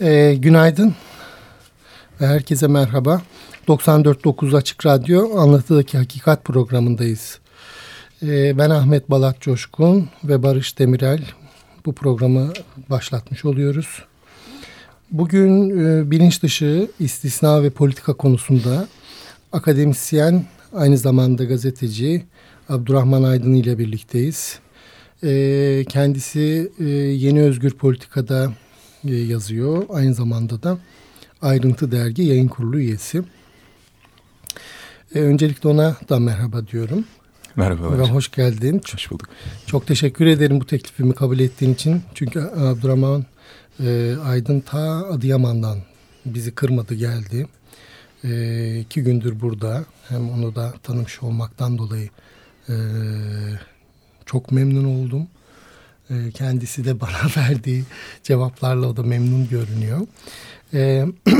E, günaydın ve herkese merhaba. 94.9 Açık Radyo Anlatıdaki Hakikat programındayız. E, ben Ahmet Balat Coşkun ve Barış Demirel bu programı başlatmış oluyoruz. Bugün e, bilinç dışı istisna ve politika konusunda akademisyen aynı zamanda gazeteci Abdurrahman Aydın ile birlikteyiz. E, kendisi e, Yeni Özgür Politika'da yazıyor. Aynı zamanda da Ayrıntı Dergi yayın kurulu üyesi. E, öncelikle ona da merhaba diyorum. Merhaba. Ve hoş geldin. Hoş bulduk. Çok teşekkür ederim bu teklifimi kabul ettiğin için. Çünkü Abdurrahman e, Aydın ta Adıyaman'dan bizi kırmadı geldi. E, iki gündür burada. Hem onu da tanımış olmaktan dolayı e, çok memnun oldum. E, kendisi de bana verdiği cevaplarla o da memnun görünüyor. E,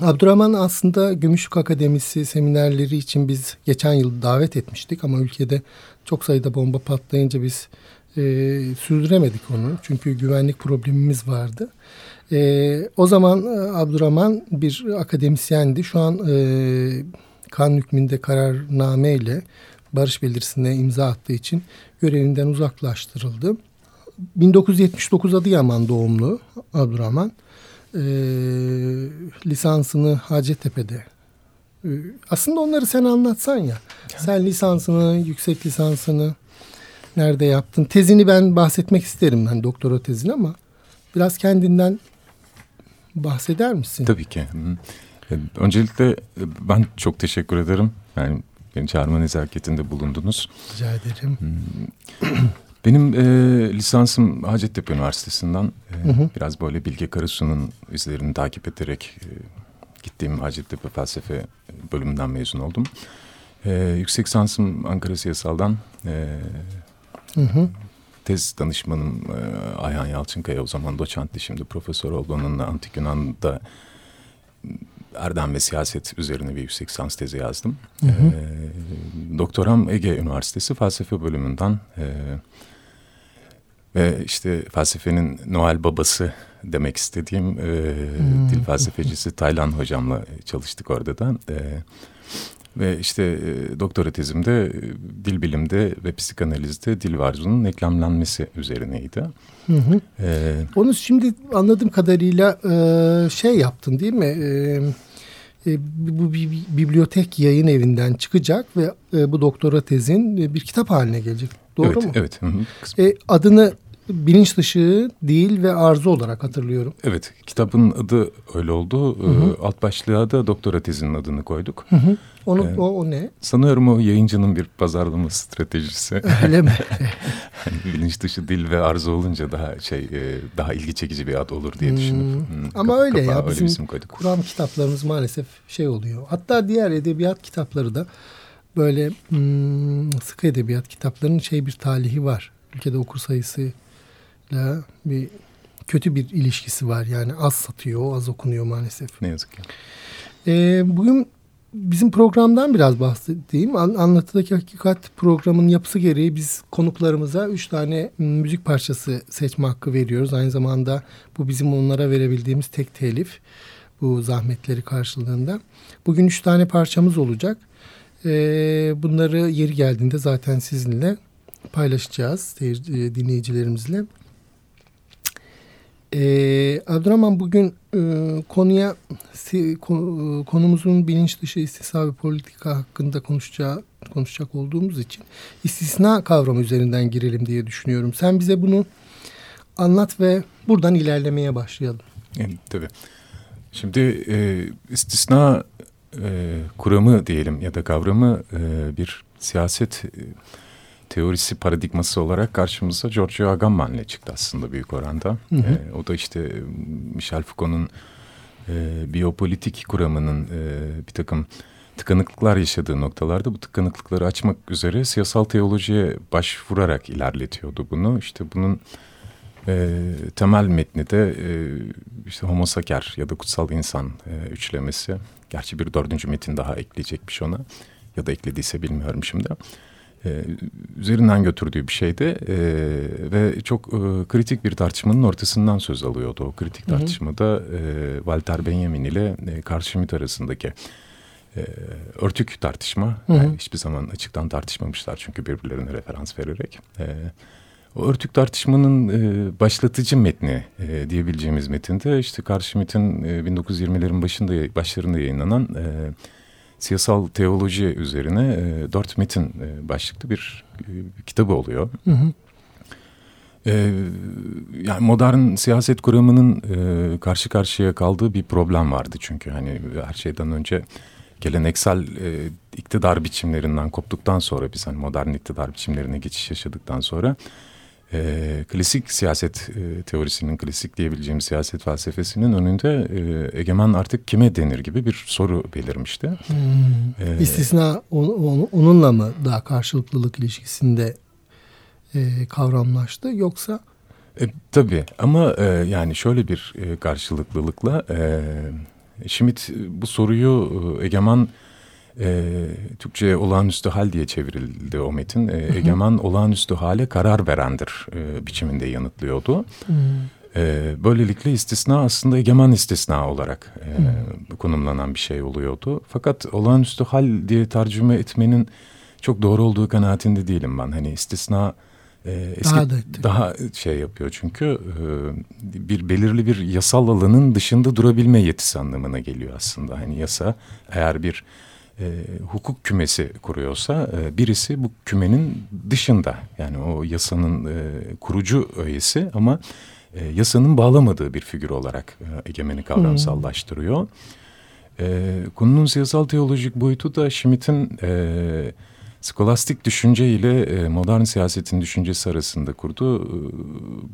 Abdurrahman aslında Gümüşlük Akademisi seminerleri için biz geçen yıl davet etmiştik ama ülkede çok sayıda bomba patlayınca biz e, sürdüremedik onu. Çünkü güvenlik problemimiz vardı. E, o zaman e, Abdurrahman bir akademisyendi. Şu an e, kan hükmünde kararname ile barış bildirisine imza attığı için görevinden uzaklaştırıldı. 1979 Adıyaman doğumlu Abdurrahman. E, lisansını Hacettepe'de. E, aslında onları sen anlatsan ya. Sen lisansını, yüksek lisansını nerede yaptın? Tezini ben bahsetmek isterim ben doktora tezini ama biraz kendinden bahseder misin? Tabii ki. Öncelikle ben çok teşekkür ederim. Yani beni çağırma nezaketinde bulundunuz. Rica ederim. Benim e, lisansım Hacettepe Üniversitesi'nden e, hı hı. biraz böyle Bilge Karasu'nun izlerini takip ederek e, gittiğim Hacettepe Felsefe bölümünden mezun oldum. E, yüksek lisansım Ankara Siyasal'dan e, hı hı. tez danışmanım e, Ayhan Yalçınkaya o zaman doçentti şimdi profesör oldu. Onunla Antik Yunan'da Erdem ve siyaset üzerine bir yüksek lisans tezi yazdım. Hı hı. E, doktoram Ege Üniversitesi felsefe bölümünden e, ve işte felsefenin Noel babası demek istediğim e, hmm. dil felsefecisi Taylan hocamla çalıştık orada da. E, ve işte e, doktora tezimde e, dil bilimde ve psikanalizde dil varzunun eklemlenmesi üzerineydi. Hı hı. Ee, Onu şimdi anladığım kadarıyla e, şey yaptın değil mi? E, e, bu bibliotek yayın evinden çıkacak ve e, bu doktora tezin e, bir kitap haline gelecek. Doğru evet, mu? Evet. Hı hı. E, adını bilinç dışı değil ve arzu olarak hatırlıyorum. Evet, kitabın adı öyle oldu. Hı hı. E, alt başlığa da doktora tezinin adını koyduk. Hı hı. Onu, ee, o, o ne? Sanıyorum o yayıncının bir pazarlama stratejisi. Öyle mi? yani bilinç dışı dil ve arzu olunca daha şey e, daha ilgi çekici bir ad olur diye düşünüp. Hmm. Hmm, Ama öyle ya öyle bizim Kur'an kitaplarımız maalesef şey oluyor. Hatta diğer edebiyat kitapları da böyle hmm, sıkı edebiyat kitaplarının şey bir talihi var. Ülkede okur sayısıyla bir kötü bir ilişkisi var. Yani az satıyor, az okunuyor maalesef. Ne yazık ki. Ee, bugün bizim programdan biraz bahsedeyim. Anlatıdaki Hakikat programının yapısı gereği biz konuklarımıza üç tane müzik parçası seçme hakkı veriyoruz. Aynı zamanda bu bizim onlara verebildiğimiz tek telif. Bu zahmetleri karşılığında. Bugün üç tane parçamız olacak. Ee, bunları yeri geldiğinde zaten sizinle paylaşacağız e, dinleyicilerimizle. Ee, Abdurrahman bugün e, konuya si, konu, konumuzun bilinç dışı istisna ve politika hakkında konuşacağı, konuşacak olduğumuz için istisna kavramı üzerinden girelim diye düşünüyorum. Sen bize bunu anlat ve buradan ilerlemeye başlayalım. Evet, tabii. Şimdi e, istisna e, kuramı diyelim ya da kavramı e, bir siyaset... E, teorisi paradigması olarak karşımıza Giorgio Agamben ile çıktı aslında büyük oranda. Hı hı. E, o da işte Michel Foucault'un e, biyopolitik kuramının e, bir takım tıkanıklıklar yaşadığı noktalarda bu tıkanıklıkları açmak üzere siyasal teolojiye başvurarak ilerletiyordu bunu. İşte bunun e, temel metni de e, işte homo sacer ya da kutsal insan e, üçlemesi. Gerçi bir dördüncü metin daha ekleyecekmiş ona ya da eklediyse bilmiyorum şimdi. E, üzerinden götürdüğü bir şeydi e, ve çok e, kritik bir tartışmanın ortasından söz alıyordu. O kritik tartışmada e, Walter Benjamin ile e, Carl Schmitt arasındaki e, örtük tartışma. Hı hı. Yani hiçbir zaman açıktan tartışmamışlar çünkü birbirlerine referans vererek. E, o örtük tartışmanın e, başlatıcı metni e, diyebileceğimiz metinde işte Carl Schmitt'in e, 1920'lerin başında başlarında yayınlanan e, siyasal teoloji üzerine e, dört metin e, başlıklı bir e, kitabı oluyor. Hı hı. E, yani modern siyaset kuramının e, karşı karşıya kaldığı bir problem vardı çünkü hani her şeyden önce geleneksel e, iktidar biçimlerinden koptuktan sonra biz hani modern iktidar biçimlerine geçiş yaşadıktan sonra e, klasik siyaset e, teorisinin, klasik diyebileceğimiz siyaset felsefesinin önünde e, egemen artık kime denir gibi bir soru belirmişti. Hmm. Ee, İstisna on, onunla mı daha karşılıklılık ilişkisinde e, kavramlaştı yoksa? E, tabii ama e, yani şöyle bir e, karşılıklılıkla e, Schmidt bu soruyu e, egemen e, Türkçe'ye olağanüstü hal diye çevrildi o metin. E, egemen olağanüstü hale karar verendir e, biçiminde yanıtlıyordu. E, böylelikle istisna aslında egemen istisna olarak e, konumlanan bir şey oluyordu. Fakat olağanüstü hal diye tercüme etmenin çok doğru olduğu kanaatinde değilim ben. Hani istisna e, eski daha, daha şey yapıyor çünkü e, bir belirli bir yasal alanın dışında durabilme yetisi anlamına geliyor aslında. Hani yasa eğer bir e, hukuk kümesi kuruyorsa e, birisi bu kümenin dışında yani o yasanın e, kurucu öğesi ama e, yasanın bağlamadığı bir figür olarak e, egemeni kavramsallaştırıyor. Hmm. E, konunun siyasal teolojik boyutu da Schmitt'in e, skolastik düşünce ile e, modern siyasetin düşüncesi arasında kurduğu e,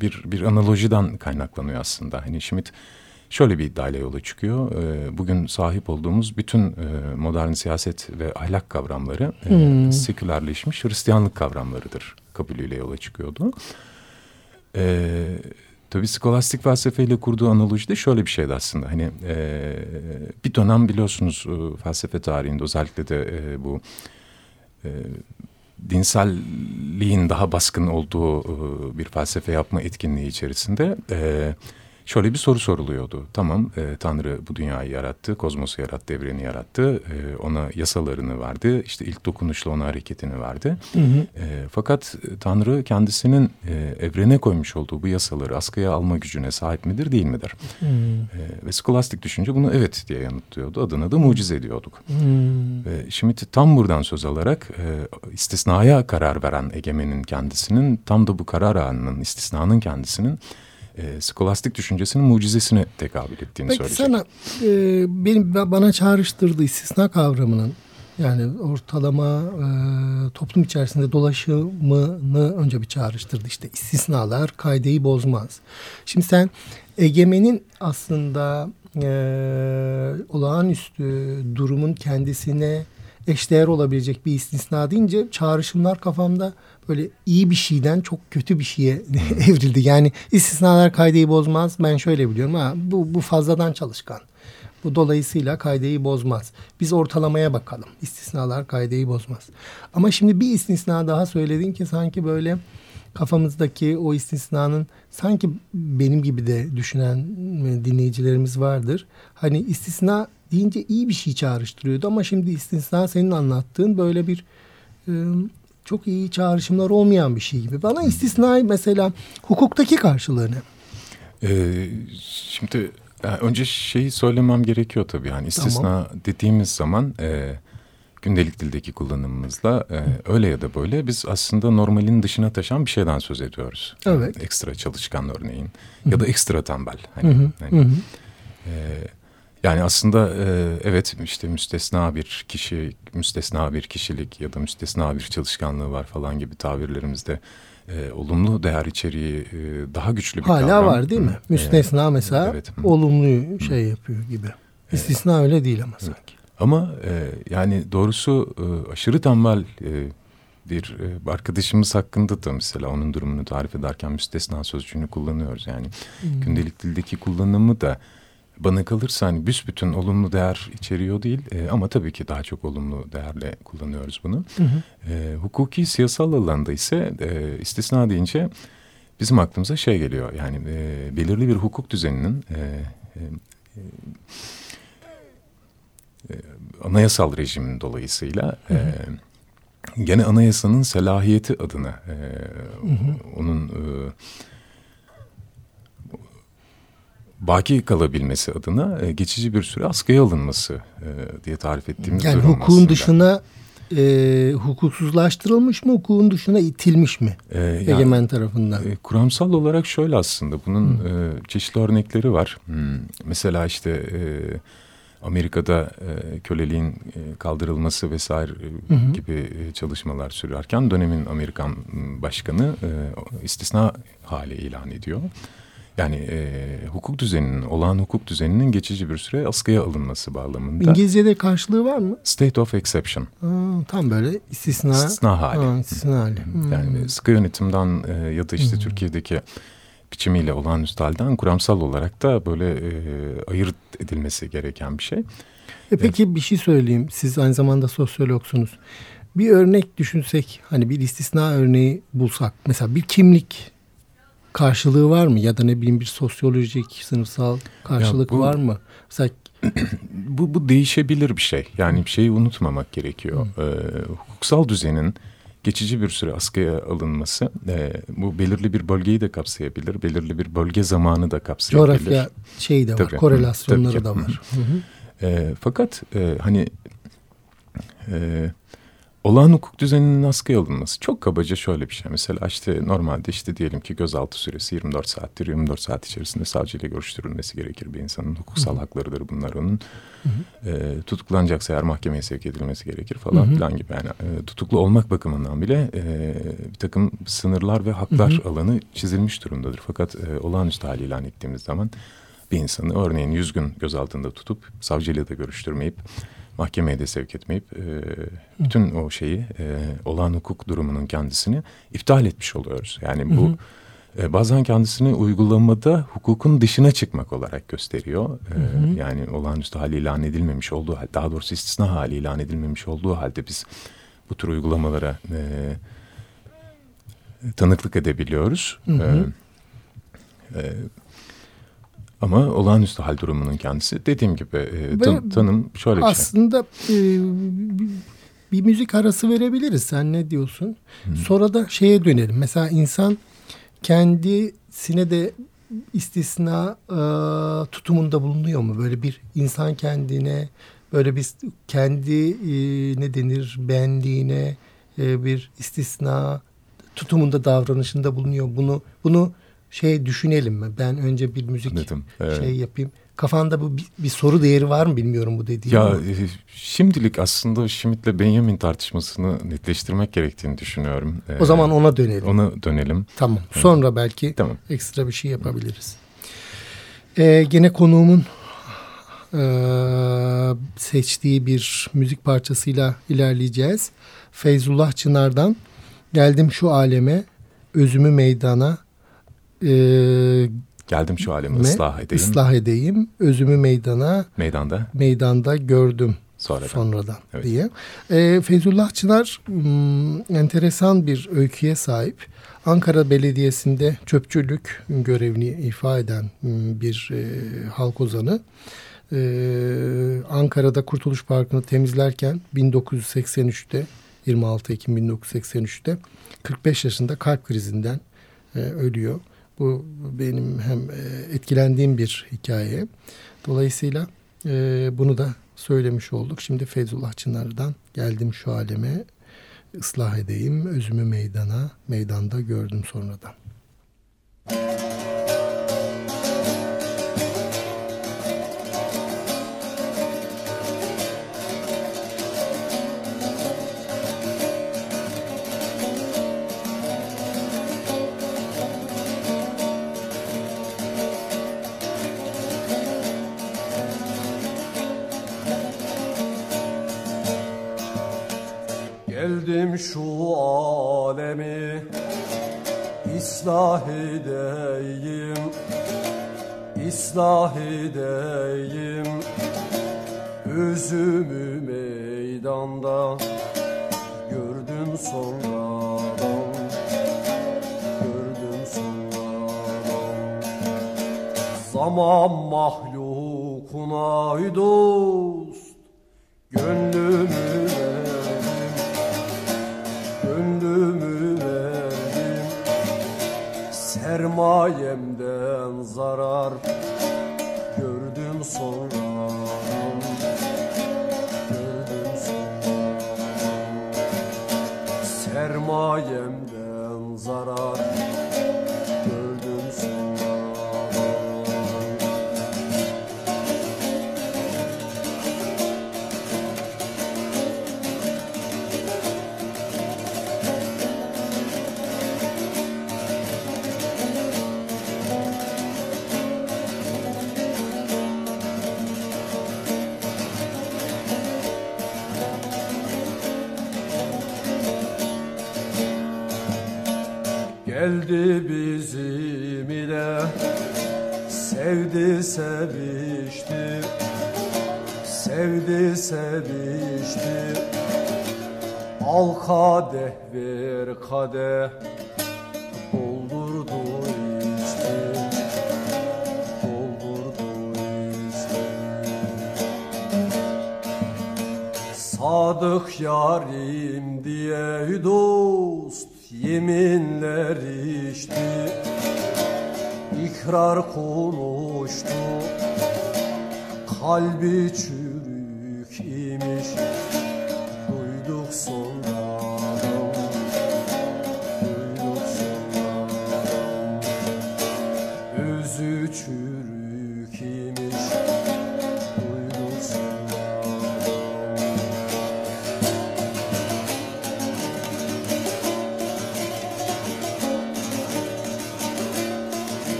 bir, bir analojiden kaynaklanıyor aslında. Hani Schmitt şöyle bir iddiayla yola çıkıyor. E, bugün sahip olduğumuz bütün e, modern siyaset ve ahlak kavramları e, hmm. sekülerleşmiş Hristiyanlık kavramlarıdır kabulüyle yola çıkıyordu. E, tabii skolastik felsefeyle kurduğu analoji de şöyle bir şeydi aslında. Hani e, bir dönem biliyorsunuz e, felsefe tarihinde özellikle de e, bu e, dinselliğin daha baskın olduğu e, bir felsefe yapma etkinliği içerisinde... E, şöyle bir soru soruluyordu. Tamam e, Tanrı bu dünyayı yarattı, kozmosu yarattı, evreni yarattı. E, ona yasalarını verdi. İşte ilk dokunuşla ona hareketini verdi. Hı hı. E, fakat Tanrı kendisinin e, evrene koymuş olduğu bu yasaları askıya alma gücüne sahip midir değil midir? Hı. E, ve skolastik düşünce bunu evet diye yanıtlıyordu. Adına da mucize ediyorduk. Hı. Ve Schmitt tam buradan söz alarak e, istisnaya karar veren egemenin kendisinin tam da bu karar anının istisnanın kendisinin e, skolastik düşüncesinin mucizesine tekabül ettiğini Peki söyleyecek. sana e, benim bana çağrıştırdığı istisna kavramının yani ortalama e, toplum içerisinde dolaşımını önce bir çağrıştırdı. İşte istisnalar kaydeyi bozmaz. Şimdi sen egemenin aslında e, olağanüstü durumun kendisine eşdeğer olabilecek bir istisna deyince çağrışımlar kafamda böyle iyi bir şeyden çok kötü bir şeye evrildi. Yani istisnalar kaydeyi bozmaz. Ben şöyle biliyorum ha bu, bu fazladan çalışkan. Bu dolayısıyla kaydeyi bozmaz. Biz ortalamaya bakalım. İstisnalar kaydeyi bozmaz. Ama şimdi bir istisna daha söyledin ki sanki böyle kafamızdaki o istisnanın sanki benim gibi de düşünen dinleyicilerimiz vardır. Hani istisna deyince iyi bir şey çağrıştırıyordu ama şimdi istisna senin anlattığın böyle bir çok iyi çağrışımlar olmayan bir şey gibi. Bana istisnai mesela hukuktaki karşılığı ne? Ee, şimdi yani önce şeyi söylemem gerekiyor tabii. Yani istisna tamam. dediğimiz zaman e, gündelik dildeki kullanımımızla e, öyle ya da böyle biz aslında normalin dışına taşan bir şeyden söz ediyoruz. Evet. Yani ekstra çalışkan örneğin Hı -hı. ya da ekstra tembel. Hani, Hı -hı. Hani, Hı -hı. E, yani aslında e, evet işte müstesna bir kişi, müstesna bir kişilik ya da müstesna bir çalışkanlığı var falan gibi tabirlerimizde e, olumlu değer içeriği e, daha güçlü bir Hala kavram. Var değil mi? Müstesna mesela evet. olumlu şey yapıyor gibi. İstisna öyle değil ama sanki. Ama e, yani doğrusu e, aşırı tembel e, bir e, arkadaşımız hakkında da mesela onun durumunu tarif ederken müstesna sözcüğünü kullanıyoruz. Yani hmm. gündelik dildeki kullanımı da bana kalırsa hani büsbütün olumlu değer içeriyor değil e, ama tabii ki daha çok olumlu değerle kullanıyoruz bunu. Hı hı. E, hukuki siyasal alanda ise e, istisna deyince bizim aklımıza şey geliyor yani e, belirli bir hukuk düzeninin e, e, e, anayasal rejimin dolayısıyla hı hı. E, gene anayasanın selahiyeti adına e, hı hı. onun e, baki kalabilmesi adına e, geçici bir süre askıya alınması e, diye tarif ettiğimiz yani durum hukukun aslında. dışına e, hukuksuzlaştırılmış mı, hukukun dışına itilmiş mi ee, yani, egemen tarafından? E, kuramsal olarak şöyle aslında bunun e, çeşitli örnekleri var. Hmm, mesela işte e, Amerika'da e, köleliğin e, kaldırılması vesaire e, hı hı. gibi e, çalışmalar sürerken dönemin Amerikan başkanı e, istisna hali ilan ediyor. Yani e, hukuk düzeninin, olağan hukuk düzeninin geçici bir süre askıya alınması bağlamında. İngilizce'de karşılığı var mı? State of exception. Aa, tam böyle istisna. İstisna hali. Aa, istisna hali. Hmm. Yani sıkı yönetimden e, ya da işte hmm. Türkiye'deki biçimiyle olağanüstü halden kuramsal olarak da böyle e, ayırt edilmesi gereken bir şey. E peki evet. bir şey söyleyeyim. Siz aynı zamanda sosyologsunuz. Bir örnek düşünsek hani bir istisna örneği bulsak. Mesela bir kimlik karşılığı var mı? Ya da ne bileyim bir sosyolojik, sınıfsal karşılık bu, var mı? Mesela bu, bu değişebilir bir şey. Yani bir şeyi unutmamak gerekiyor. Ee, hukuksal düzenin geçici bir süre askıya alınması e, bu belirli bir bölgeyi de kapsayabilir. Belirli bir bölge zamanı da kapsayabilir. Coğrafya şeyi de var, tabii, korelasyonları tabii da var. Hı hı. E, fakat e, hani e, olağan hukuk düzeninin askıya alınması çok kabaca şöyle bir şey. Mesela işte normalde işte diyelim ki gözaltı süresi 24 saattir. 24 saat içerisinde savcıyla görüştürülmesi gerekir bir insanın. Hukuksal Hı -hı. haklarıdır bunlar onun. Hı -hı. E, tutuklanacaksa eğer mahkemeye sevk edilmesi gerekir falan Hı -hı. filan gibi. Yani e, tutuklu olmak bakımından bile e, bir takım sınırlar ve haklar Hı -hı. alanı çizilmiş durumdadır. Fakat e, olağanüstü hal ilan ettiğimiz zaman bir insanı örneğin 100 gün gözaltında tutup savcıyla da görüştürmeyip mahkemeye de sevk etmeyip e, bütün o şeyi e, olağan hukuk durumunun kendisini iptal etmiş oluyoruz. Yani bu E, bazen kendisini uygulamada hukukun dışına çıkmak olarak gösteriyor. E, hı hı. Yani olağanüstü hali ilan edilmemiş olduğu daha doğrusu istisna hali ilan edilmemiş olduğu halde biz bu tür uygulamalara e, tanıklık edebiliyoruz. Hı hı. E, e, ama olağanüstü hal durumunun kendisi dediğim gibi e, tan tanım şöyle bir şey. Aslında e, bir müzik arası verebiliriz. Sen ne diyorsun? Hı. Sonra da şeye dönelim. Mesela insan kendisine de istisna e, tutumunda bulunuyor mu? Böyle bir insan kendine böyle bir kendi e, ne denir benliğine e, bir istisna tutumunda davranışında bulunuyor. Bunu bunu şey düşünelim mi? Ben önce bir müzik Anladım, evet. şey yapayım. Kafanda bu bir, bir soru değeri var mı bilmiyorum bu dediğim. Ya e, şimdilik aslında Schmidt'le Benjamin tartışmasını netleştirmek gerektiğini düşünüyorum. O ee, zaman ona dönelim. Ona dönelim. Tamam. Sonra evet. belki tamam. ekstra bir şey yapabiliriz. Ee, gene konuğumun e, seçtiği bir müzik parçasıyla ilerleyeceğiz. Feyzullah Çınar'dan Geldim Şu Aleme, Özümü Meydana, e, Geldim şu alemi ıslah edeyim. Islah edeyim. Özümü meydana. Meydanda. Meydanda gördüm. Sonradan. Sonradan evet. diye. E, Feyzullah Çınar m, hmm, enteresan bir öyküye sahip. Ankara Belediyesi'nde çöpçülük görevini ifa eden m, hmm, bir e, halk ozanı. E, Ankara'da Kurtuluş Parkı'nı temizlerken 1983'te 26 Ekim 1983'te 45 yaşında kalp krizinden e, ölüyor. Bu benim hem e, etkilendiğim bir hikaye. Dolayısıyla e, bunu da söylemiş olduk. Şimdi Feyzullah Çınar'dan geldim şu aleme ıslah edeyim. Özümü meydana, meydanda gördüm sonradan. Müzik şu alemi ıslah edeyim İslah edeyim. Özümü meydanda gördüm sonradan Gördüm sonradan. Zaman mahlukuna dost Gönlümü Sermayemden zarar Gördüm sonradan Gördüm sonradan Sermayemden zarar kadeh Doldurdu içti Doldurdu içti Sadık yarim diye dost yeminler içti. İkrar konuştu. Kalbi çürük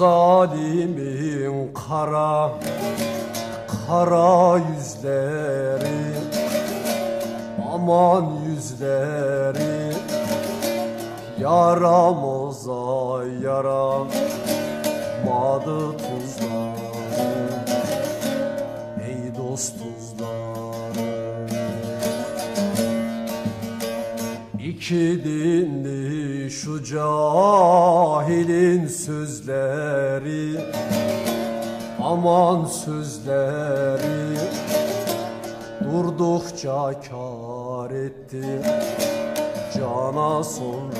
zalimin kara Kara yüzleri Aman yüzleri Yaramoza yaramadı tuzları Ey dost tuzları. İki dinli şu cahilin sözleri Aman sözleri Durdukça kar etti Cana sonradan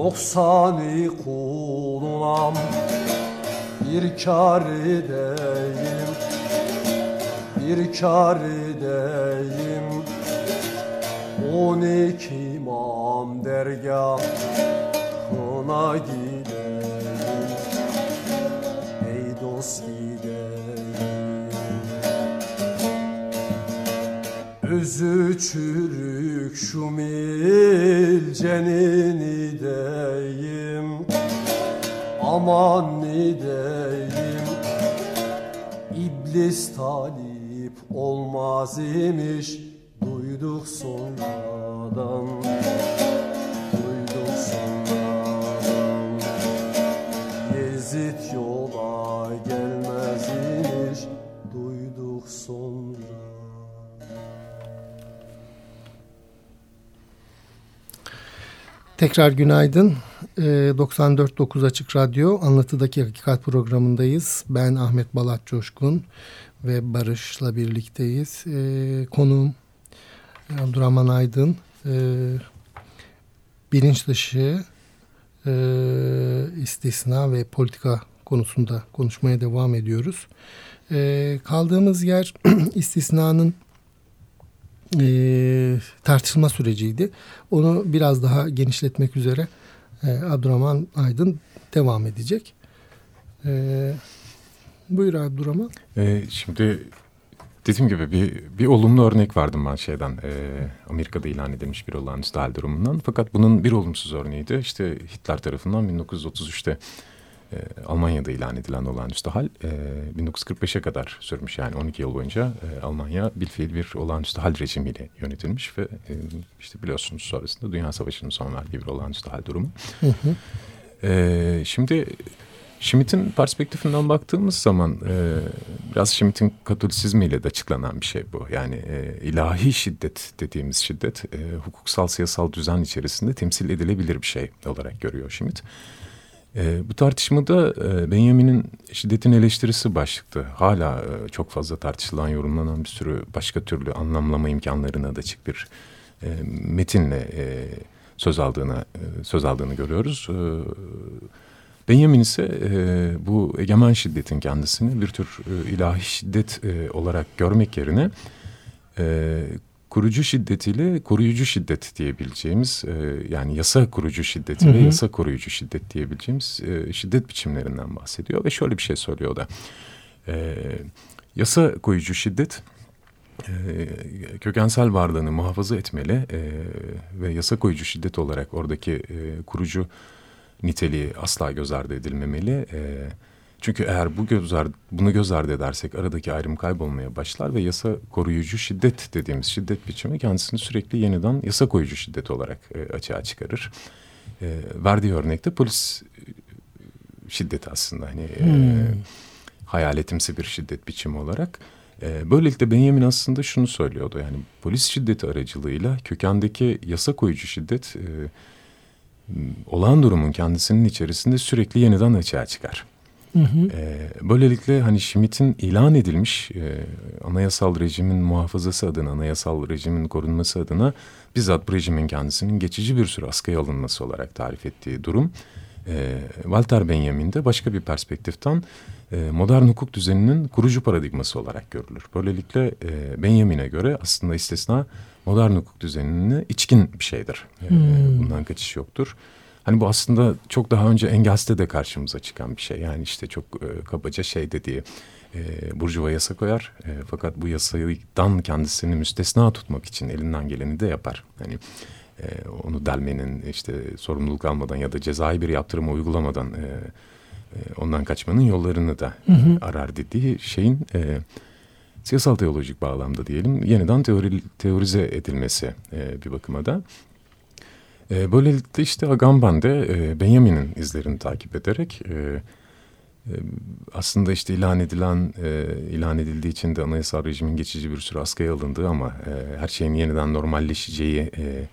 Noksani kulunam bir kar edeyim Bir kar edeyim On iki imam dergahına gideyim Ey dost gideyim Özü çürük şu milcenin ideyim Aman ideyim İblis talip olmaz imiş Duyduk sonradan Tekrar günaydın. E, 94.9 Açık Radyo Anlatıdaki Hakikat programındayız. Ben Ahmet Balat Coşkun ve Barış'la birlikteyiz. E, konuğum Abdurrahman Aydın. E, bilinç dışı e, istisna ve politika konusunda konuşmaya devam ediyoruz. Kaldığımız yer istisnanın e, tartışılma süreciydi. Onu biraz daha genişletmek üzere e, Abdurrahman Aydın devam edecek. E, buyur Abdurrahman. E, şimdi dediğim gibi bir, bir olumlu örnek verdim ben şeyden. E, Amerika'da ilan edilmiş bir olağanüstü hal durumundan. Fakat bunun bir olumsuz örneğiydi. İşte Hitler tarafından 1933'te e, Almanya'da ilan edilen olağanüstü hal e, 1945'e kadar sürmüş. Yani 12 yıl boyunca e, Almanya bilfiil bir olağanüstü hal rejimiyle yönetilmiş ve e, işte biliyorsunuz sonrasında Dünya Savaşı'nın son verdiği bir olağanüstü hal durumu. Hı hı. E, şimdi Schmidt'in perspektifinden baktığımız zaman e, biraz Schmidt'in katolisizmiyle de açıklanan bir şey bu. Yani e, ilahi şiddet dediğimiz şiddet e, hukuksal siyasal düzen içerisinde temsil edilebilir bir şey olarak görüyor Schmidt. E, bu tartışmada e, Benjamin'in şiddetin eleştirisi başlıktı. Hala e, çok fazla tartışılan, yorumlanan bir sürü başka türlü anlamlama imkanlarına da açık bir e, metinle e, söz aldığını e, söz aldığını görüyoruz. E, Benjamin ise e, bu egemen şiddetin kendisini bir tür e, ilahi şiddet e, olarak görmek yerine e, kurucu şiddetiyle koruyucu şiddet diyebileceğimiz e, yani yasa kurucu hı. ve yasa koruyucu şiddet diyebileceğimiz e, şiddet biçimlerinden bahsediyor ve şöyle bir şey söylüyor da e, yasa koyucu şiddet e, kökensel varlığını muhafaza etmeli e, ve yasa koyucu şiddet olarak oradaki e, kurucu niteliği asla göz ardı edilmemeli. E, çünkü eğer bu göz ardı, bunu göz ardı edersek aradaki ayrım kaybolmaya başlar ve yasa koruyucu şiddet dediğimiz şiddet biçimi kendisini sürekli yeniden yasa koyucu şiddet olarak e, açığa çıkarır. E, verdiği örnekte polis e, şiddeti aslında hani e, hmm. e, hayaletimsi bir şiddet biçimi olarak. E, böylelikle Benjamin aslında şunu söylüyordu yani polis şiddeti aracılığıyla kökendeki yasa koyucu şiddet e, olağan durumun kendisinin içerisinde sürekli yeniden açığa çıkar. Hı hı. E, böylelikle hani Schmidt'in ilan edilmiş e, anayasal rejimin muhafazası adına, anayasal rejimin korunması adına bizzat bu rejimin kendisinin geçici bir süre askıya alınması olarak tarif ettiği durum. E, Walter Benjamin'de başka bir perspektiften e, modern hukuk düzeninin kurucu paradigması olarak görülür. Böylelikle e, Benjamin'e göre aslında istisna modern hukuk düzenine içkin bir şeydir. E, hmm. Bundan kaçış yoktur. Hani bu aslında çok daha önce Engels'te de karşımıza çıkan bir şey. Yani işte çok e, kabaca şey dediği e, Burjuva yasa koyar. E, fakat bu yasadan kendisini müstesna tutmak için elinden geleni de yapar. Hani e, onu delmenin işte sorumluluk almadan ya da cezai bir yaptırımı uygulamadan e, e, ondan kaçmanın yollarını da hı hı. arar dediği şeyin e, siyasal teolojik bağlamda diyelim yeniden teori, teorize edilmesi e, bir bakıma da. E, böylelikle işte Agamben de e, Benjamin'in izlerini takip ederek e, e, aslında işte ilan edilen e, ilan edildiği için de anayasal rejimin geçici bir süre askıya alındığı ama e, her şeyin yeniden normalleşeceği e,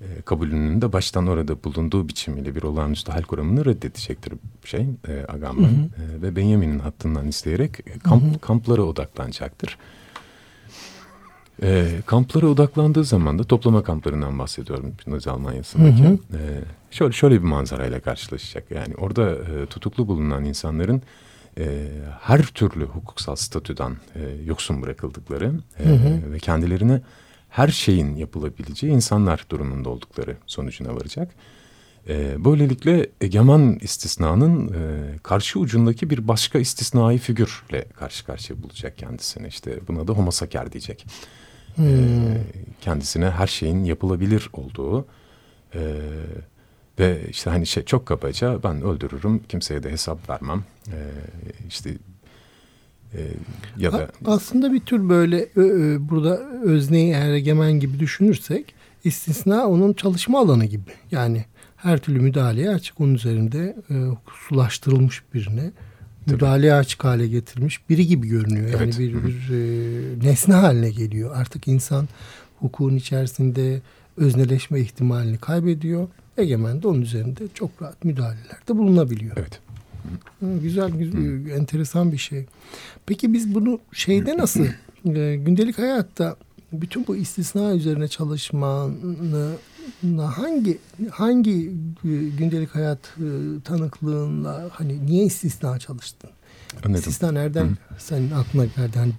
e, kabulünün de baştan orada bulunduğu biçimiyle bir olağanüstü hal kuramını reddedecektir şey e, Agamben hı hı. E, ve Benjamin'in hattından isteyerek kamp, hı hı. kamplara odaklanacaktır. E, kamplara odaklandığı zaman da toplama kamplarından bahsediyorum Nazi Almanya'sındaki. Hı hı. E, şöyle, şöyle bir manzarayla karşılaşacak. Yani orada e, tutuklu bulunan insanların e, her türlü hukuksal statüden e, yoksun bırakıldıkları e, hı hı. ve kendilerine her şeyin yapılabileceği insanlar durumunda oldukları sonucuna varacak. E, böylelikle egemen istisnanın e, karşı ucundaki bir başka istisnai figürle karşı karşıya bulacak kendisini. İşte buna da homo sacer diyecek. Hmm. E, kendisine her şeyin yapılabilir olduğu e, ve işte hani şey çok kabaca ben öldürürüm kimseye de hesap vermem. E, işte e, ya da aslında bir tür böyle ö, burada özneyi egemen gibi düşünürsek istisna onun çalışma alanı gibi. Yani her türlü müdahaleye açık onun üzerinde e, sulaştırılmış birine müdahaleye açık hale getirmiş biri gibi görünüyor. Yani evet. bir, bir e, nesne haline geliyor. Artık insan hukukun içerisinde özneleşme ihtimalini kaybediyor. Egemen de onun üzerinde çok rahat müdahalelerde bulunabiliyor. Evet. Hı, güzel, güzel enteresan bir şey. Peki biz bunu şeyde nasıl e, gündelik hayatta bütün bu istisna üzerine çalışmanı hangi hangi e, gündelik hayat e, tanıklığınla hani niye istisna çalıştın? Anladım. İstisna nereden senin aklına geldi? Hani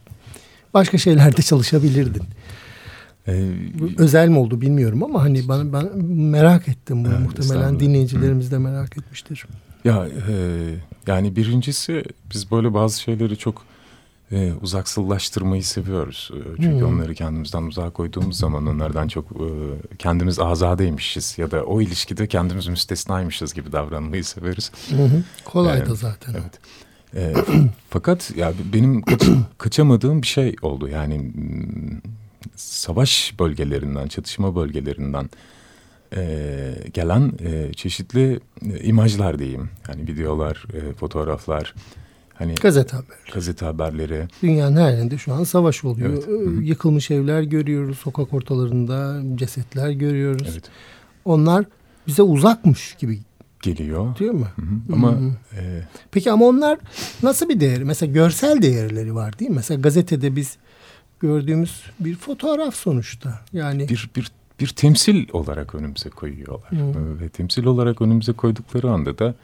başka şeylerde çalışabilirdin. Ee, Bu özel mi oldu bilmiyorum ama hani ben, ben merak ettim bunu. Evet, Muhtemelen dinleyicilerimiz de merak etmiştir. Ya e, yani birincisi biz böyle bazı şeyleri çok e, uzaksızlaştırmayı seviyoruz. E, çünkü Hmm. onları kendimizden uzağa koyduğumuz zaman onlardan çok e, kendimiz azadeymişiz ya da o ilişkide kendimiz müstesnaymışız gibi davranmayı severiz. Hı hı. Kolay Evet, da zaten. Evet. E, fakat ya benim kaç- kaçamadığım bir şey oldu. Yani savaş bölgelerinden, çatışma bölgelerinden e, gelen e, çeşitli e, imajlar diyeyim. Yani videolar, e, fotoğraflar, hani Gazete haber. gazete haberleri. Dünyanın her yerinde şu an savaş oluyor. Evet. Hı hı. Yıkılmış evler görüyoruz. Sokak ortalarında cesetler görüyoruz. Evet, Onlar bize uzakmış gibi geliyor. değil mi? Hı hı. Ama Hı. e, Peki ama onlar nasıl bir değer? Mesela görsel değerleri var değil mi? Mesela gazetede biz gördüğümüz bir fotoğraf sonuçta. Yani bir bir bir temsil olarak önümüze koyuyorlar. Hı. Ve temsil olarak önümüze koydukları anda da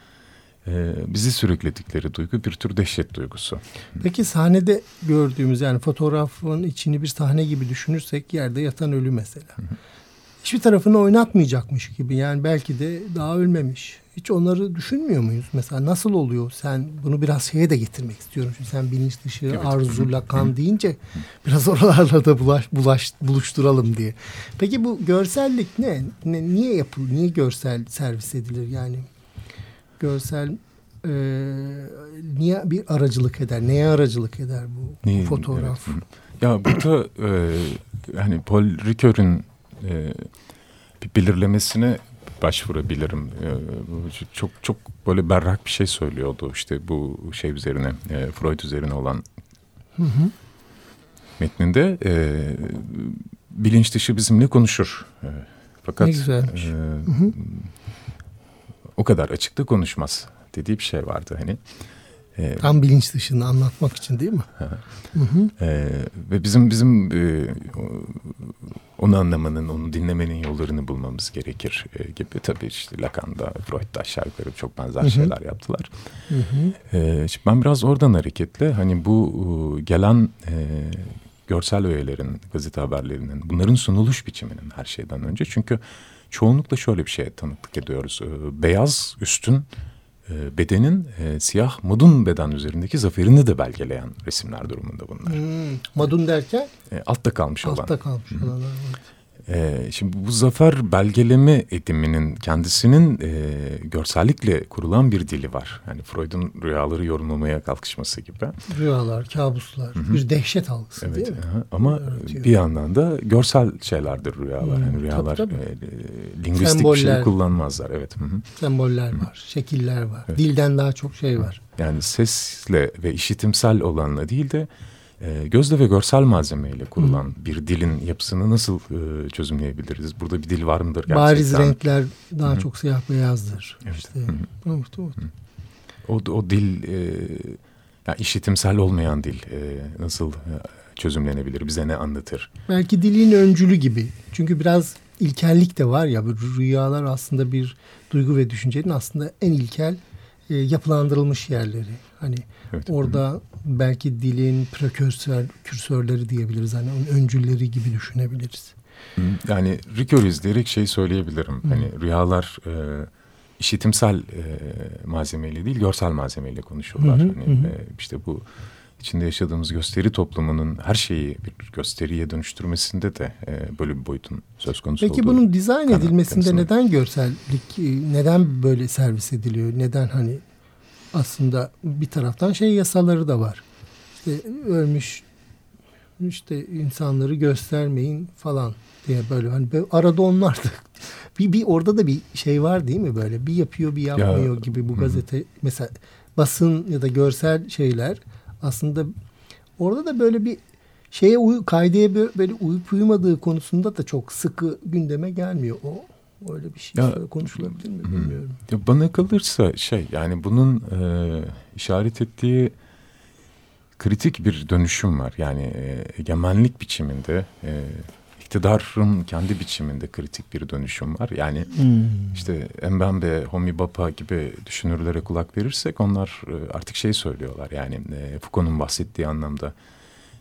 bizi sürükledikleri duygu bir tür dehşet duygusu. peki sahnede gördüğümüz yani fotoğrafın içini bir sahne gibi düşünürsek yerde yatan ölü mesela. Hiçbir tarafını oynatmayacakmış gibi yani belki de daha ölmemiş. Hiç onları düşünmüyor muyuz? Mesela nasıl oluyor? Sen bunu biraz şeye de getirmek istiyorum. Çünkü sen bilinç dışı, Evet. arzu, lakan deyince biraz oralarla da bulaş, bulaş, buluşturalım diye. Peki bu görsellik ne? ne niye yapılır? Niye görsel servis edilir? Yani görsel e, niye bir aracılık eder? Neye aracılık eder bu Ne- fotoğraf? evet. Ya burada e, hani Paul Ricoeur'ün e, bir belirlemesine başvurabilirim. E, bu çok çok böyle berrak bir şey söylüyordu işte bu şey üzerine e, Freud üzerine olan Hı hı. metninde e, bilinç dışı bizimle konuşur. E, fakat Ne güzelmiş. e, hı. O kadar açıkta konuşmaz dediği bir şey vardı hani. E, Tam bilinç dışını anlatmak için değil mi? Hı hı. e, ve bizim bizim e, onu anlamanın, onu dinlemenin yollarını bulmamız gerekir e, gibi. Tabii işte Lacan'da, Freud'da aşağı yukarı çok benzer Hı hı. şeyler yaptılar. Hı hı. Ee, şimdi ben biraz oradan hareketle hani bu e, gelen e, görsel öğelerin, gazete haberlerinin, bunların sunuluş biçiminin her şeyden önce. Çünkü çoğunlukla şöyle bir şeye tanıklık ediyoruz. Ee, beyaz üstün e, bedenin e, siyah modun beden üzerindeki zaferini de belgeleyen resimler durumunda bunlar. Hmm. Madun derken E, altta kalmış olan. altta kalmış olanlar. evet. Ee, şimdi bu zafer belgeleme ediminin kendisinin e, görsellikle kurulan bir dili var. Yani Freud'un rüyaları yorumlamaya kalkışması gibi. Rüyalar, kabuslar, bir dehşet algısı Evet. değil mi? aha. Ama Öğretiyor. bir yandan da görsel şeylerdir rüyalar. Yani rüyalar tabii, e, e, lingüistik bir şey Semboller. kullanmazlar. Evet. hı hı. Semboller var, şekiller var. Evet. Dilden daha çok şey var. Yani sesle ve işitimsel olanla değil de e, gözle ve görsel malzemeyle kurulan bir dilin yapısını nasıl e, çözümleyebiliriz? Burada bir dil var mıdır gerçekten? Bariz renkler daha Hı hı. çok siyah beyazdır. Evet. İşte. Hı hı. Evet. O, o dil, e, yani işitimsel olmayan dil e, nasıl e, çözümlenebilir? Bize ne anlatır? Belki dilin öncülü gibi. Çünkü biraz ilkellik de var ya. Rüyalar aslında bir duygu ve düşüncenin aslında en ilkel e, yapılandırılmış yerleri. Hani Evet. orada belki dilin prekürsör, kürsörleri diyebiliriz. Hani onun öncülleri gibi düşünebiliriz. Hı. Yani Ricoeur izleyerek şey söyleyebilirim. Hani rüyalar e, işitimsel e, malzemeyle değil, görsel malzemeyle konuşuyorlar. Hı hı, hani, hı hı. e, işte bu içinde yaşadığımız gösteri toplumunun her şeyi bir gösteriye dönüştürmesinde de e, böyle bir boyutun söz konusu Peki bunun dizayn edilmesinde kanısındayım. neden görsellik, neden böyle servis ediliyor? Neden hani aslında bir taraftan şey yasaları da var. İşte ölmüş işte insanları göstermeyin falan diye böyle hani böyle arada onlar da bir, bir orada da bir şey var değil mi böyle bir yapıyor bir yapmıyor gibi bu hı hı. gazete mesela basın ya da görsel şeyler aslında orada da böyle bir şeye uy, kaideye bö- böyle uyup uyumadığı konusunda da çok sıkı gündeme gelmiyor. O Öyle bir şey Ya- konuşulabilir mi bilmiyorum. Ya bana kalırsa şey yani bunun e, işaret ettiği kritik bir dönüşüm var. Yani e, egemenlik biçiminde e, iktidarın kendi biçiminde kritik bir dönüşüm var. Yani işte Mbembe, Homi Bapa gibi düşünürlere kulak verirsek onlar e, artık şey söylüyorlar. Yani e, Foucault'un bahsettiği anlamda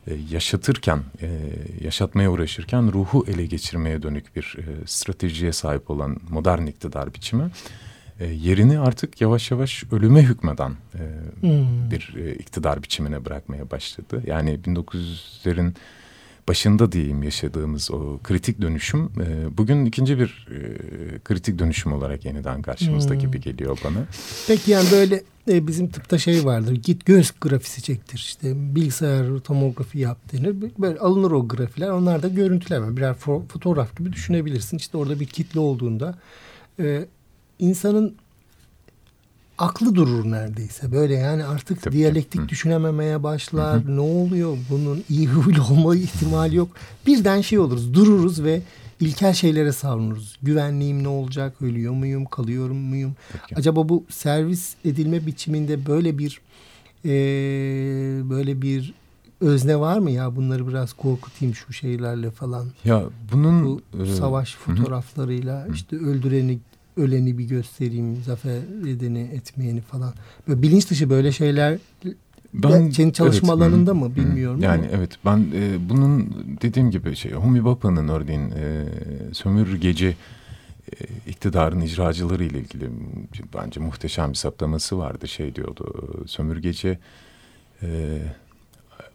e, yaşatırken, e, yaşatmaya uğraşırken ruhu ele geçirmeye dönük bir e, stratejiye sahip olan modern iktidar biçimi e, yerini artık yavaş yavaş ölüme hükmeden e, Hmm. bir e, iktidar biçimine bırakmaya başladı. Yani 1900'lerin başında diyeyim yaşadığımız o kritik dönüşüm e, bugün ikinci bir e, kritik dönüşüm olarak yeniden karşımızda Hmm. gibi geliyor bana. Peki yani böyle e, bizim tıpta şey vardır. Git göz grafisi çektir. İşte bilgisayar tomografi yap denir. Böyle alınır o grafiler. Onlar da görüntüleme. Birer fo- fotoğraf gibi düşünebilirsin. İşte orada bir kitle olduğunda e, insanın aklı durur neredeyse. Böyle yani artık Tabii ki. diyalektik Hı. düşünememeye başlar. Ne oluyor? Bunun iyi huylu olma ihtimali yok. Birden şey oluruz. Dururuz ve ilkel şeylere savruluruz. Güvenliğim ne olacak? Ölüyor muyum? Kalıyorum muyum? Peki. Acaba bu servis edilme biçiminde böyle bir e, böyle bir özne var mı ya? Bunları biraz korkutayım şu şeylerle falan. Ya bunun Bu e, savaş hı hı. fotoğraflarıyla işte öldüreni öleni bir göstereyim, zafer edeni etmeyeni falan. Böyle bilinç dışı böyle şeyler Ben- senin çalışma evet, alanında hı, mı hı. bilmiyorum Yani ama. evet ben e, bunun dediğim gibi şey Humi Bapa'nın örneğin e, sömürgeci e, iktidarın icracıları ile ilgili bence muhteşem bir saptaması vardı. Şey diyordu sömürgeci e,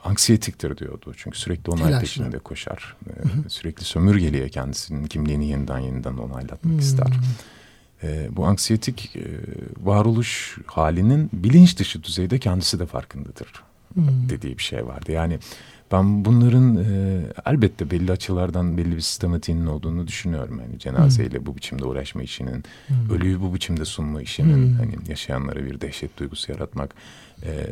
anksiyetiktir diyordu. Çünkü sürekli onay Telaşlı. peşinde koşar. E, sürekli sömürgeliğe kendisinin kimliğini yeniden yeniden onaylatmak Hmm. ister. E, bu anksiyetik e, varoluş halinin bilinç dışı düzeyde kendisi de farkındadır Hmm. dediği bir şey vardı. Yani ben bunların e, elbette belli açılardan belli bir sistematiğinin olduğunu düşünüyorum. Yani cenazeyle bu biçimde uğraşma işinin, Hmm. ölüyü bu biçimde sunma işinin, Hmm. hani yaşayanlara bir dehşet duygusu yaratmak. E,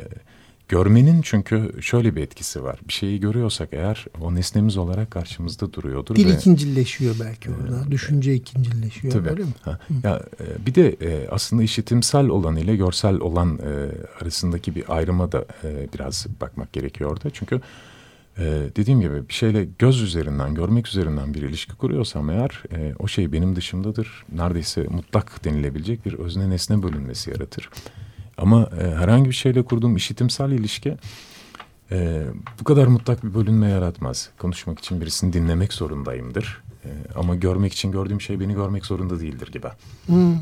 görmenin çünkü şöyle bir etkisi var. Bir şeyi görüyorsak eğer o nesnemiz olarak karşımızda duruyordur. Dil ve, ikincilleşiyor belki orada. Düşünce ikincilleşiyor. Tabii. Öyle mi? Ha, ya e, bir de e, aslında işitimsel olan ile görsel olan e, arasındaki bir ayrıma da e, biraz bakmak gerekiyor orada. Çünkü e, dediğim gibi bir şeyle göz üzerinden, görmek üzerinden bir ilişki kuruyorsam eğer e, o şey benim dışımdadır. Neredeyse mutlak denilebilecek bir özne nesne bölünmesi yaratır. Ama e, herhangi bir şeyle kurduğum işitimsel ilişki e, bu kadar mutlak bir bölünme yaratmaz. Konuşmak için birisini dinlemek zorundayımdır. E, ama görmek için gördüğüm şey beni görmek zorunda değildir gibi. Hmm.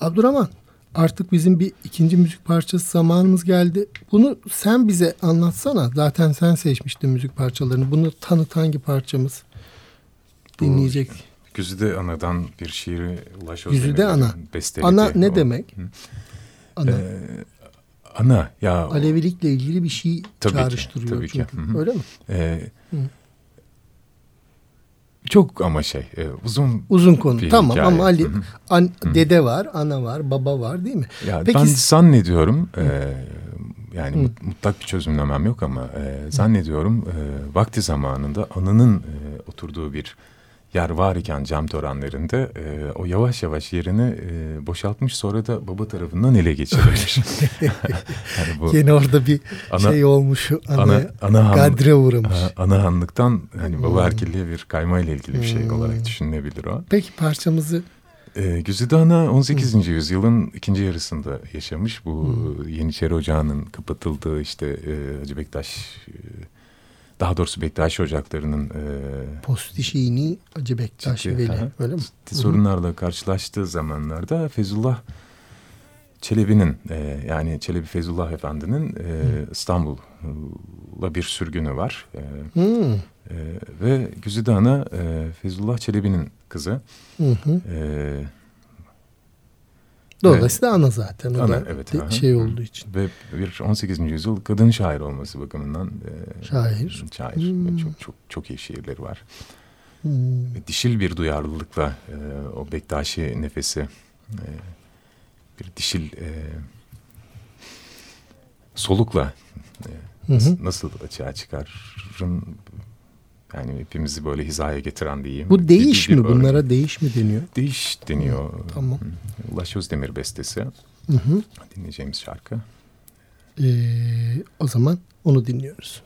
Abdurrahman artık bizim bir ikinci müzik parçası zamanımız geldi. Bunu sen bize anlatsana. Zaten sen seçmiştin müzik parçalarını. Bunu tanıt hangi parçamız? Bu- Dinleyecek. Güzide Ana'dan bir şiiri Ulaş Güzide Özdemir'in Ana. bestelediği Ana ne demek? Hı. Ana. Ee, ana ya Alevilikle ilgili bir şey Tabii ki, çağrıştırıyor tabii ki. çünkü. Hı hı. Öyle mi? e, Hı. çok ama şey e, uzun Uzun konu. bir tamam hikaye. ama Ali Hı hı. an- dede var, ana var, baba var değil mi? Ya Peki ben zannediyorum e, yani Hı. mut- mutlak bir çözümlemem yok ama e, zannediyorum e, vakti zamanında anının e, oturduğu bir yer var iken cam törenlerinde e, o yavaş yavaş yerini e, boşaltmış sonra da baba tarafından ele geçirilmiş. yani bu Yine orada bir ana, şey olmuş. Ana, ana, ana, gadre uğramış. ana hanlıktan hani baba Hmm. erkilliğe bir kayma ile ilgili bir şey Hmm. olarak düşünülebilir o. Peki parçamızı E, Güzide Ana 18. yüzyılın ikinci yarısında yaşamış. Bu Yeniçeri Ocağı'nın kapatıldığı işte e, Hacı Bektaş e, daha doğrusu Bektaş Ocakları'nın e, Postişini Acı Bektaş Ciddi, Veli. Öyle mi? ciddi sorunlarla karşılaştığı zamanlarda Fezullah Çelebi'nin e, yani Çelebi Fezullah Efendi'nin e, İstanbul'a bir sürgünü var. E, Hmm. e, ve Güzide Ana e, Fezullah Çelebi'nin kızı. Hı hı. E, Dolayısıyla ana zaten. O Ana, da evet, de- aha. şey olduğu için. Ve bir 18. yüzyıl kadın şair olması bakımından e, Şair. şair. Hmm. Çok çok çok iyi şiirleri var. Hmm. Dişil bir duyarlılıkla e, o Bektaşi nefesi e, bir dişil e, solukla e, Hı hı. nasıl açığa çıkarın yani hepimizi böyle hizaya getiren diyeyim. Bu değiş mi? Bunlara değiş mi deniyor? Değiş deniyor. Tamam. Ulaş Özdemir bestesi. Hı hı. Dinleyeceğimiz şarkı. Ee, o zaman onu dinliyoruz.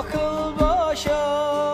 akıl başa.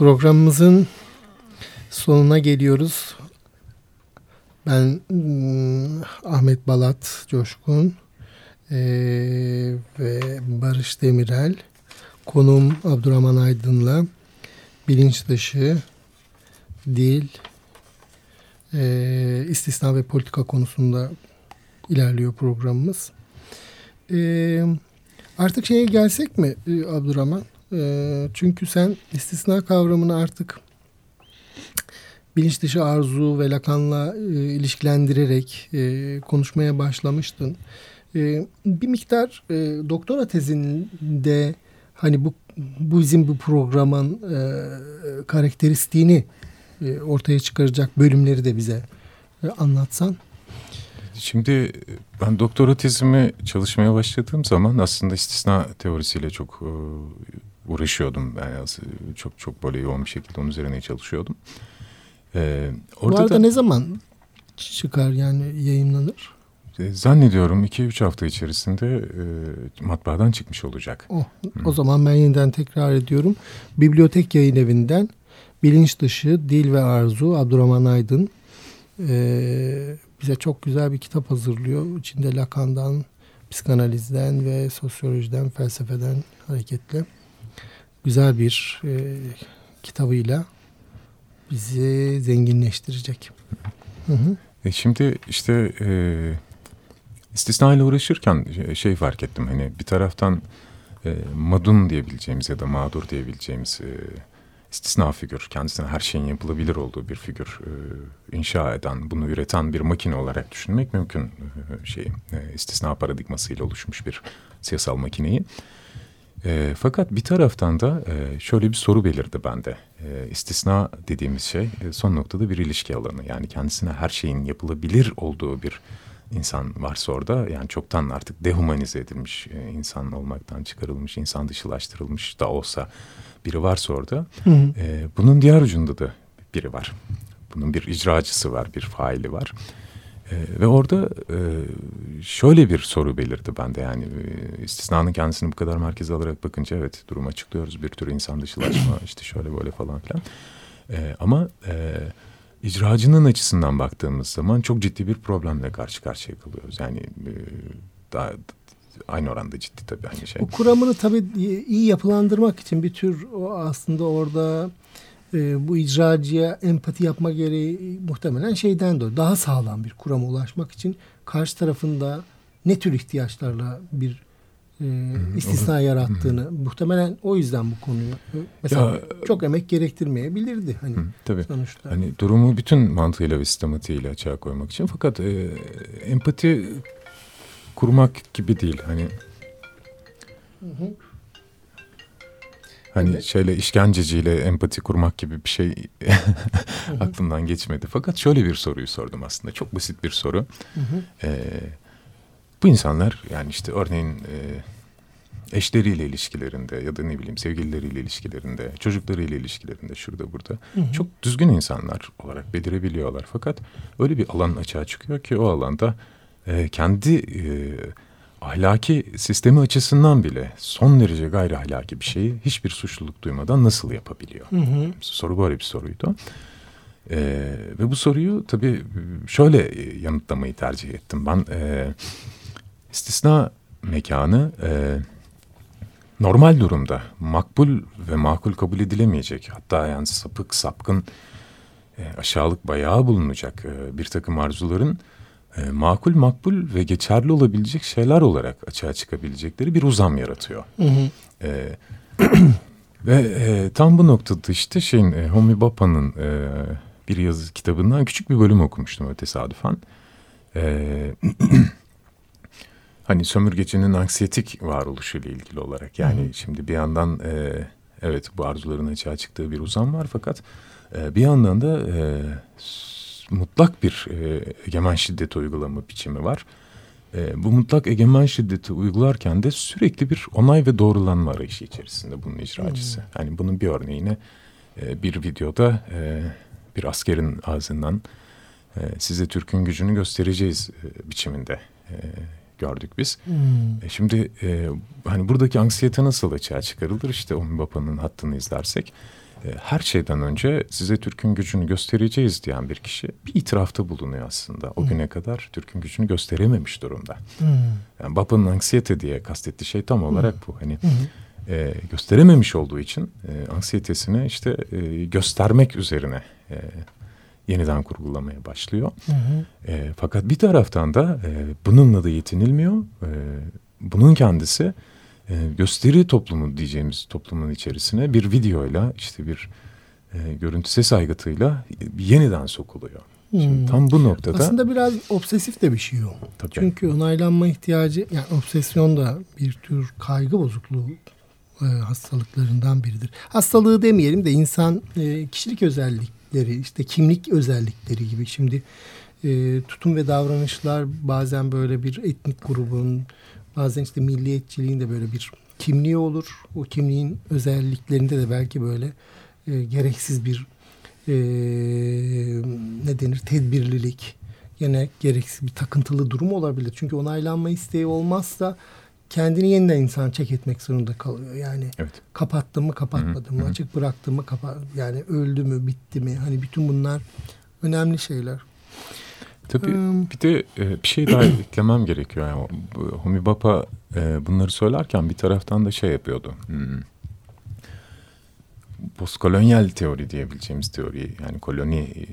Programımızın sonuna geliyoruz. Ben mm, Ahmet Balat Coşkun eee, ve Barış Demirel, konuğum Abdurrahman Aydın'la bilinç dışı, dil, eee, istisna ve politika konusunda ilerliyor programımız. Eee, artık şeye gelsek mi e, Abdurrahman? Ee, çünkü sen istisna kavramını artık bilinç dışı arzu ve Lacan'la e, ilişkilendirerek e, konuşmaya başlamıştın. E, bir miktar e, doktora tezinde hani bu bu bizim bu programın e, karakteristiğini e, ortaya çıkaracak bölümleri de bize e, anlatsan. Şimdi e, ben doktora tezimi çalışmaya başladığım zaman aslında istisna teorisiyle çok e, uğraşıyordum. Yani az- çok çok böyle yoğun bir şekilde onun üzerine çalışıyordum. E, bu orada arada da ne zaman çıkar yani yayınlanır? e, zannediyorum 2-3 hafta içerisinde e, matbaadan çıkmış olacak. Oh, o zaman ben yeniden tekrar ediyorum. Bibliotek Yayın Evi'nden Bilinç Dışı Dil ve Arzu Abdurrahman Aydın eee, bize çok güzel bir kitap hazırlıyor. İçinde Lacan'dan, psikanalizden ve sosyolojiden, felsefeden hareketle güzel bir eee, kitabıyla bizi zenginleştirecek. Hı hı. E şimdi işte e, istisna ile uğraşırken şey- şey fark ettim. Hani bir taraftan e, madun diyebileceğimiz ya da mağdur diyebileceğimiz e, istisna figür. Kendisine her şeyin yapılabilir olduğu bir figür. e, inşa eden, bunu üreten bir makine olarak düşünmek mümkün. E, şey, e, istisna paradigmasıyla oluşmuş bir siyasal makineyi. E, fakat bir taraftan da e, şöyle bir soru belirdi bende. E, istisna dediğimiz şey e, son noktada bir ilişki alanı. Yani kendisine her şeyin yapılabilir olduğu bir insan varsa orada yani çoktan artık dehumanize edilmiş e, insan olmaktan çıkarılmış, insan dışılaştırılmış da olsa biri varsa orada Hı hı. e, bunun diğer ucunda da biri var. Bunun bir icracısı var, bir faili var. E, ve orada e, şöyle bir soru belirdi bende yani e, istisnanın kendisini bu kadar merkeze alarak bakınca evet durum açıklıyoruz bir tür insan dışılaşma işte şöyle böyle falan filan. E, ama e, icracının açısından baktığımız zaman çok ciddi bir problemle karşı karşıya kalıyoruz. Yani e, daha aynı oranda ciddi tabii aynı şey. Bu kuramını tabii iyi yapılandırmak için bir tür o aslında orada e, bu icracıya empati yapma gereği muhtemelen şeyden dolayı daha sağlam bir kurama ulaşmak için karşı tarafında ne tür ihtiyaçlarla bir e, istisna yarattığını muhtemelen o yüzden bu konuyu e, mesela Ya- çok emek gerektirmeyebilirdi hani Hı, tabii. sonuçta. Hani durumu bütün mantığıyla ve sistematiğiyle açığa koymak için. Fakat e, empati kurmak gibi değil. Hani hani Evet. şeyle işkenceciyle empati kurmak gibi bir şey aklımdan geçmedi. Fakat şöyle bir soruyu sordum aslında. Çok basit bir soru. Hı hı. E, bu insanlar yani işte örneğin e, eşleriyle ilişkilerinde ya da ne bileyim sevgilileriyle ilişkilerinde, çocuklarıyla ilişkilerinde şurada burada Hı hı. çok düzgün insanlar olarak belirebiliyorlar. Fakat öyle bir alan açığa çıkıyor ki o alanda e, kendi e, ahlaki sistemi açısından bile son derece gayri ahlaki bir şeyi hiçbir suçluluk duymadan nasıl yapabiliyor? Hı hı. Soru böyle bir soruydu. E, ve bu soruyu tabii şöyle yanıtlamayı tercih ettim. Ben e, istisna mekanı e, normal durumda makbul ve makul kabul edilemeyecek hatta yani sapık sapkın e, aşağılık bayağı bulunacak e, bir takım arzuların e, makul makbul ve geçerli olabilecek şeyler olarak açığa çıkabilecekleri bir uzam yaratıyor. Hı hı. E, ve e, tam bu noktada işte şeyin e, Homi Bapa'nın e, bir yazı kitabından küçük bir bölüm okumuştum öyle tesadüfen. E, hani sömürgecinin anksiyetik varoluşuyla ilgili olarak yani şimdi bir yandan e, evet bu arzuların açığa çıktığı bir uzam var fakat e, bir yandan da e, mutlak bir e, egemen şiddet uygulama biçimi var. E, bu mutlak egemen şiddeti uygularken de sürekli bir onay ve doğrulanma arayışı içerisinde bunun icracısı. Yani bunun bir örneğini e, bir videoda e, bir askerin ağzından e, size Türk'ün gücünü göstereceğiz e, biçiminde e, gördük biz. E, şimdi e, hani buradaki anksiyete nasıl açığa çıkarılır? İşte Umi Bapa'nın hattını izlersek her şeyden önce size Türk'ün gücünü göstereceğiz diyen bir kişi bir itirafta bulunuyor aslında. O güne kadar Türk'ün gücünü gösterememiş durumda. Yani Bapa'nın anksiyete diye kastettiği şey tam olarak bu. Hani e, gösterememiş olduğu için e, anksiyetesini işte e, göstermek üzerine e, yeniden kurgulamaya başlıyor. E, fakat bir taraftan da e, bununla da yetinilmiyor. E, bunun kendisi e, gösteri toplumu diyeceğimiz toplumun içerisine bir videoyla işte bir e, görüntü ses aygıtıyla yeniden sokuluyor. Şimdi tam bu noktada Aslında biraz obsesif de bir şey o. Tabii. Çünkü onaylanma ihtiyacı yani obsesyon da bir tür kaygı bozukluğu e, hastalıklarından biridir. Hastalığı demeyelim de insan e, kişilik özellikleri işte kimlik özellikleri gibi şimdi e, tutum ve davranışlar bazen böyle bir etnik grubun bazen işte milliyetçiliğin de böyle bir kimliği olur. O kimliğin özelliklerinde de belki böyle e, gereksiz bir e, ne denir tedbirlilik yine gereksiz bir takıntılı durum olabilir. Çünkü onaylanma isteği olmazsa kendini yeniden insan çek etmek zorunda kalıyor. Yani Evet. kapattım mı kapatmadım mı açık bıraktım mı kapa yani öldü mü bitti mi hani bütün bunlar önemli şeyler. Tabii Hmm. bir de e, bir şey daha eklemem gerekiyor. Yani, Homi Bapa e, bunları söylerken bir taraftan da şey yapıyordu. Hmm. Postkolonyal teori diyebileceğimiz teori yani koloni e,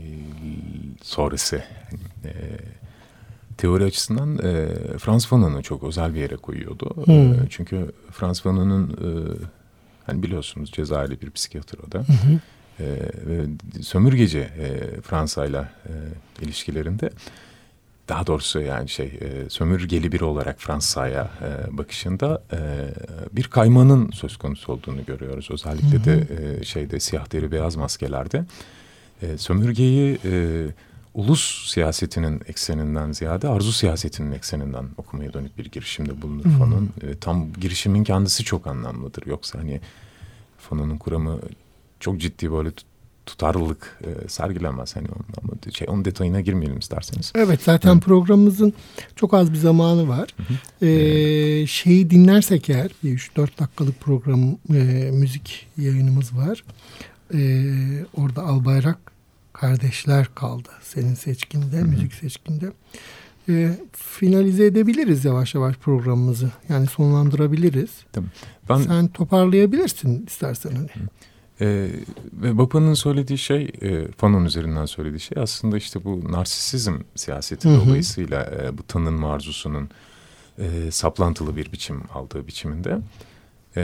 sonrası e, teori açısından e, Frans Fanon'u çok özel bir yere koyuyordu. Hmm. E, çünkü Frans Fanon'un e, hani biliyorsunuz Cezayirli bir psikiyatr o da. E, sömürgeci e, Fransa'yla e, ilişkilerinde daha doğrusu yani şey e, sömürgeli biri olarak Fransa'ya e, bakışında e, bir kaymanın söz konusu olduğunu görüyoruz. Özellikle de e, şeyde siyah deri beyaz maskelerde e, sömürgeyi e, ulus siyasetinin ekseninden ziyade arzu siyasetinin ekseninden okumaya dönük bir girişimde bulunur Fanon. E, tam girişimin kendisi çok anlamlıdır. Yoksa hani Fanon'un kuramı çok ciddi böyle tut- tutarlılık e, sergilemez. Hani onun, ama şey, onun detayına girmeyelim isterseniz. Evet zaten programımızın çok az bir zamanı var. Ee, şeyi dinlersek eğer bir 3-4 dakikalık program e, müzik yayınımız var. Ee, orada Albayrak kardeşler kaldı senin seçkinde, müzik seçkinde. Ee, finalize edebiliriz yavaş yavaş programımızı. Yani sonlandırabiliriz. Tamam. Ben Sen toparlayabilirsin istersen hani. E, ve Bapa'nın söylediği şey, e, Fanon üzerinden söylediği şey aslında işte bu narsisizm siyaseti Hı hı. dolayısıyla e, bu tanınma arzusunun e, saplantılı bir biçim aldığı biçiminde. E,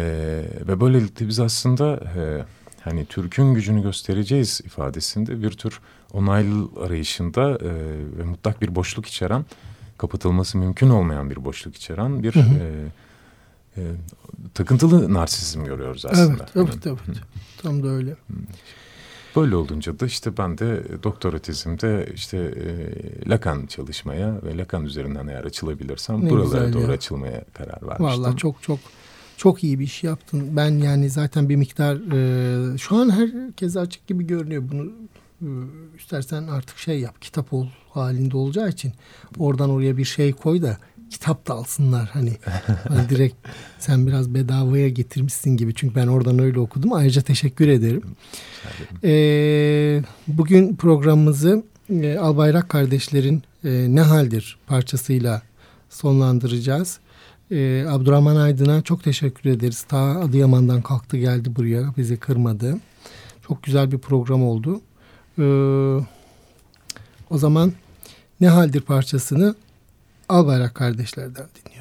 ve böylelikle biz aslında e, hani Türk'ün gücünü göstereceğiz ifadesinde bir tür onaylı arayışında e, ve mutlak bir boşluk içeren, kapatılması mümkün olmayan bir boşluk içeren bir Hı hı. e, e, takıntılı narsizm görüyoruz aslında. Evet, evet, evet. Tam da öyle. Böyle olunca da işte ben de doktora tezimde işte e, Lacan çalışmaya ve Lacan üzerinden eğer açılabilirsem Ne buralara doğru ya. açılmaya karar vermiştim. Vallahi çok çok çok iyi bir iş yaptın. Ben yani zaten bir miktar e, şu an herkese açık gibi görünüyor. Bunu e, istersen artık şey yap kitap ol halinde olacağı için oradan oraya bir şey koy da kitap da alsınlar hani, hani direkt sen biraz bedavaya getirmişsin gibi çünkü ben oradan öyle okudum ayrıca teşekkür ederim. Ee, bugün programımızı e, Albayrak kardeşlerin e, Ne Haldir parçasıyla sonlandıracağız. Ee, Abdurrahman Aydın'a çok teşekkür ederiz. Ta Adıyaman'dan kalktı geldi buraya bizi kırmadı. Çok güzel bir program oldu. Ee, o zaman Ne Haldir parçasını Albayrak kardeşlerden dinliyoruz.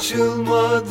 Saçılmadı